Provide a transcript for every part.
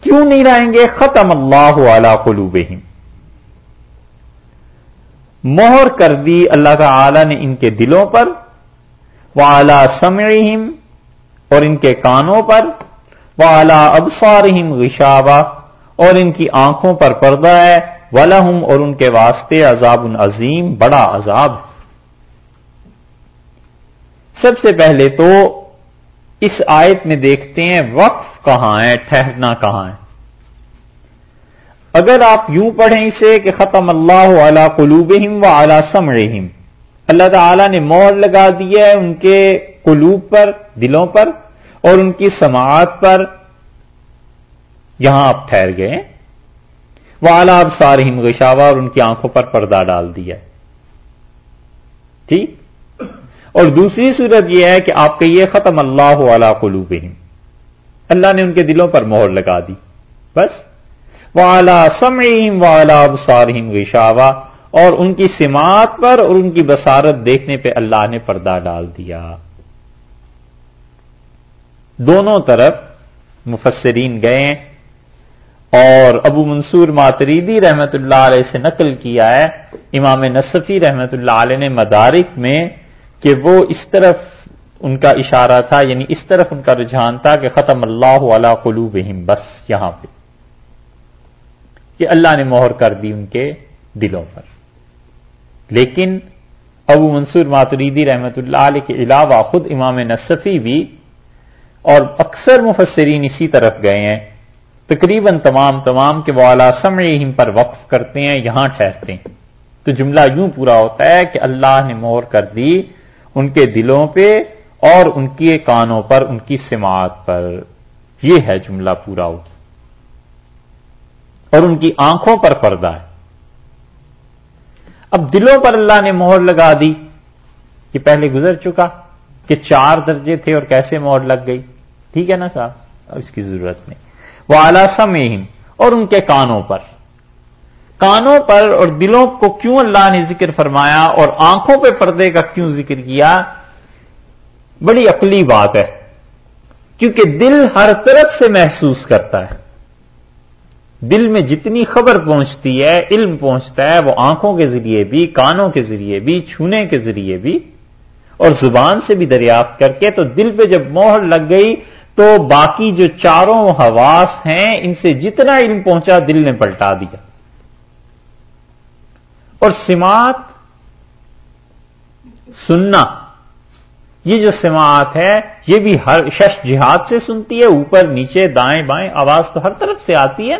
کیوں نہیں رہیں گے؟ ختم اللہ علی قلوبہم۔ مہر کر دی اللہ تعالی نے ان کے دلوں پر وہ اعلی سمعہم اور ان کے کانوں پر وہ اعلی ابسارہم اور ان کی آنکھوں پر پردہ ہے۔ ولہم اور ان کے واسطے عذاب عظیم، بڑا عذاب سب سے پہلے تو اس آیت میں دیکھتے ہیں وقف کہاں ہے، ٹھہرنا کہاں ہے۔ اگر آپ یوں پڑھیں اسے کہ ختم اللہ علی قلوبہم و اعلی سمعہم، اللہ تعالی نے مور لگا دیا ہے ان کے قلوب پر، دلوں پر، اور ان کی سماعت پر۔ یہاں آپ ٹھہر گئے وہ اعلیٰ اب سارہم غشاوا اور ان کی آنکھوں پر پردہ ڈال دیا ٹھیک؟ اور دوسری صورت یہ ہے کہ آپ کہیے ختم اللہ علی قلوبہم۔ اللہ نے ان کے دلوں پر مہر لگا دی۔ بس۔ وہ اعلیٰ سمعیم و اعلیٰ سارہم غشاوا اور ان کی سماعت پر اور ان کی بسارت دیکھنے پہ اللہ نے پردہ ڈال دیا۔ دونوں طرف مفسرین گئے اور ابو منصور ماتریدی رحمت اللہ علیہ سے نقل کیا ہے۔ امام نصفی رحمت اللہ علیہ نے مدارک میں کہ وہ اس طرف ان کا اشارہ تھا یعنی اس طرف ان کا رجحان تھا کہ ختم اللہ علی قلوبہم، بس یہاں پہ۔ کہ اللہ نے مہر کر دی ان کے دلوں پر۔ لیکن ابو منصور ماتریدی رحمت اللہ علیہ کے علاوہ خود امام نصفی بھی اور اکثر مفسرین اسی طرف گئے ہیں۔ تقریباً تمام تمام کے وہ اعلی سمعہم پر وقف کرتے ہیں، یہاں ٹھہرتے ہیں۔ تو جملہ یوں پورا ہوتا ہے کہ اللہ نے مور کر دی ان کے دلوں پہ اور ان کے کانوں پر، ان کی سماعت پر۔ یہ ہے جملہ پورا ہوتا اور ان کی آنکھوں پر پردہ ہے۔ اب دلوں پر اللہ نے مہر لگا دی کہ پہلے گزر چکا، کہ چار درجے تھے اور کیسے مہر لگ گئی۔ ٹھیک ہے نا صاحب؟ اس کی ضرورت نہیں۔ وہ اعلی سمہم اور ان کے کانوں پر۔ کانوں پر اور دلوں کو کیوں اللہ نے ذکر فرمایا اور آنکھوں پہ پردے کا کیوں ذکر کیا؟ بڑی عقلی بات ہے، کیونکہ دل ہر طرف سے محسوس کرتا ہے۔ دل میں جتنی خبر پہنچتی ہے، علم پہنچتا ہے، وہ آنکھوں کے ذریعے بھی، کانوں کے ذریعے بھی، چھونے کے ذریعے بھی۔ اور زبان سے بھی دریافت کر کے تو دل پہ جب موہر لگ گئی تو باقی جو چاروں حواس ہیں، ان سے جتنا علم پہنچا دل نے پلٹا دیا۔ اور سماعت سننا۔ یہ جو سماعت ہے، یہ بھی ہر شش جہاد سے سنتی ہے، اوپر، نیچے، دائیں بائیں، آواز تو ہر طرف سے آتی ہے۔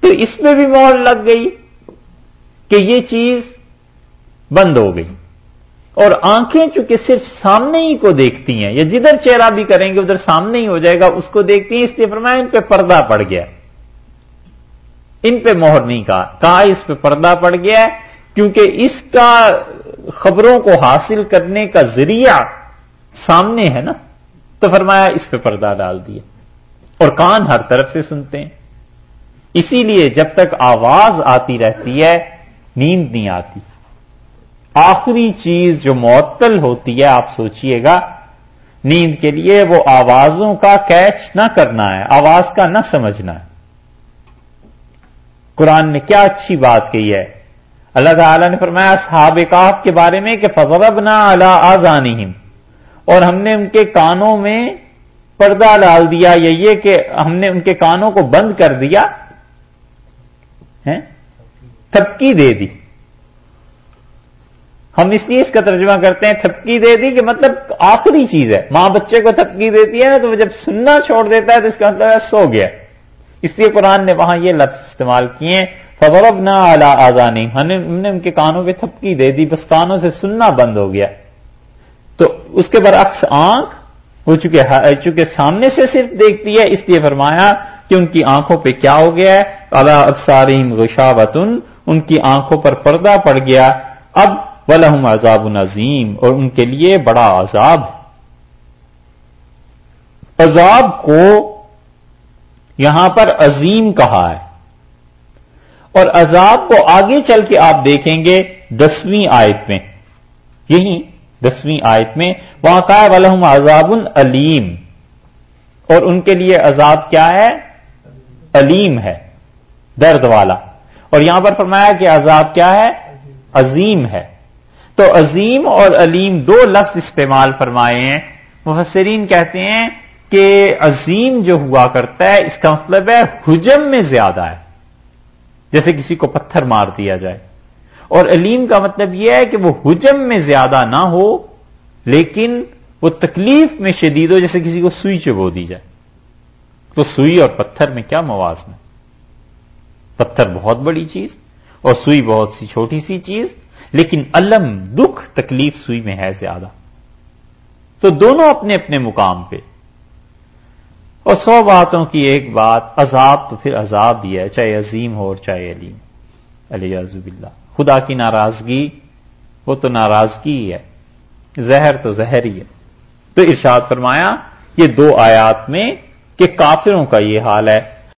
تو اس میں بھی مور لگ گئی کہ یہ چیز بند ہو گئی۔ اور آنکھیں چونکہ صرف سامنے ہی کو دیکھتی ہیں، یا جدھر چہرہ بھی کریں گے، ادھر سامنے ہی ہو جائے گا، اس کو دیکھتی ہیں، اس لیے فرمایا ان پہ پردہ پڑ گیا۔ ان پہ مہر نہیں کہا۔ کہا اس پہ پردہ پڑ گیا کیونکہ اس کا خبروں کو حاصل کرنے کا ذریعہ سامنے ہے نا۔ تو فرمایا اس پہ پردہ ڈال دیا۔ اور کان ہر طرف سے سنتے ہیں۔ اسی لیے جب تک آواز آتی رہتی ہے، نیند نہیں آتی۔ آخری چیز جو معطل ہوتی ہے، آپ سوچئے گا، نیند کے لیے وہ آوازوں کا کیچ نہ کرنا ہے، آواز کا نہ سمجھنا ہے۔ قرآن نے کیا اچھی بات کہی ہے؟ اللہ تعالی نے فرمایا صحاب کاف کے بارے میں کہ فضرب نہ اللہ اور ہم نے ان کے کانوں میں پردہ ڈال دیا، یا یہ کہ ہم نے ان کے کانوں کو بند کر دیا تھپکی دے دی۔ ہم اس لیے اس کا ترجمہ کرتے ہیں، تھپکی دے دی کہ مطلب آخری چیز ہے۔ ماں بچے کو تھپکی دیتی ہے نا تو وہ جب سننا چھوڑ دیتا ہے تو اس کا مطلب سو گیا۔ اس لیے قرآن نے وہاں یہ لفظ استعمال کیے فورب نہ اعلیٰ آزانی ہم نے ان کے کانوں پہ تھپکی دے دی، بس کانوں سے سننا بند ہو گیا۔ تو اس کے برعکس آنکھ ہو چکے چونکہ سامنے سے صرف دیکھتی ہے، اس لیے فرمایا کہ ان کی آنکھوں پہ کیا ہو گیا ہے؟ اللہ ابساریم غشاوتن ان کی آنکھوں پر پردہ پڑ گیا۔ اب ولہم عذاب عظیم اور ان کے لیے بڑا عذاب عذاب کو یہاں پر عظیم کہا ہے۔ اور عذاب کو آگے چل کے آپ دیکھیں گے دسویں آیت میں۔ یہی دسویں آیت میں وہاں کا ولہم عذاب علیم اور ان کے لیے عذاب کیا ہے؟ علیم ہے، درد والا۔ اور یہاں پر فرمایا کہ عذاب کیا ہے؟ عظیم ہے۔ تو عظیم اور علیم دو لفظ استعمال فرمائے ہیں۔ محسرین کہتے ہیں کہ عظیم جو ہوا کرتا ہے، اس کا مطلب ہے حجم میں زیادہ ہے۔ جیسے کسی کو پتھر مار دیا جائے۔ اور علیم کا مطلب یہ ہے کہ وہ حجم میں زیادہ نہ ہو، لیکن وہ تکلیف میں شدید ہو، جیسے کسی کو سوئی چبو دی جائے۔ تو سوئی اور پتھر میں کیا موازن ہے؟ پتھر بہت بڑی چیز اور سوئی بہت سی چھوٹی سی چیز، لیکن علم، دکھ، تکلیف سوئی میں ہے زیادہ۔ تو دونوں اپنے اپنے مقام پہ۔ اور سو باتوں کی ایک بات، عذاب تو پھر عذاب ہی ہے، چاہے عظیم ہو اور چاہے علیم۔ علی عزب اللہ خدا کی ناراضگی، وہ تو ناراضگی ہی ہے۔ زہر تو زہر ہی ہے۔ تو ارشاد فرمایا، یہ دو آیات میں کہ کافروں کا یہ حال ہے۔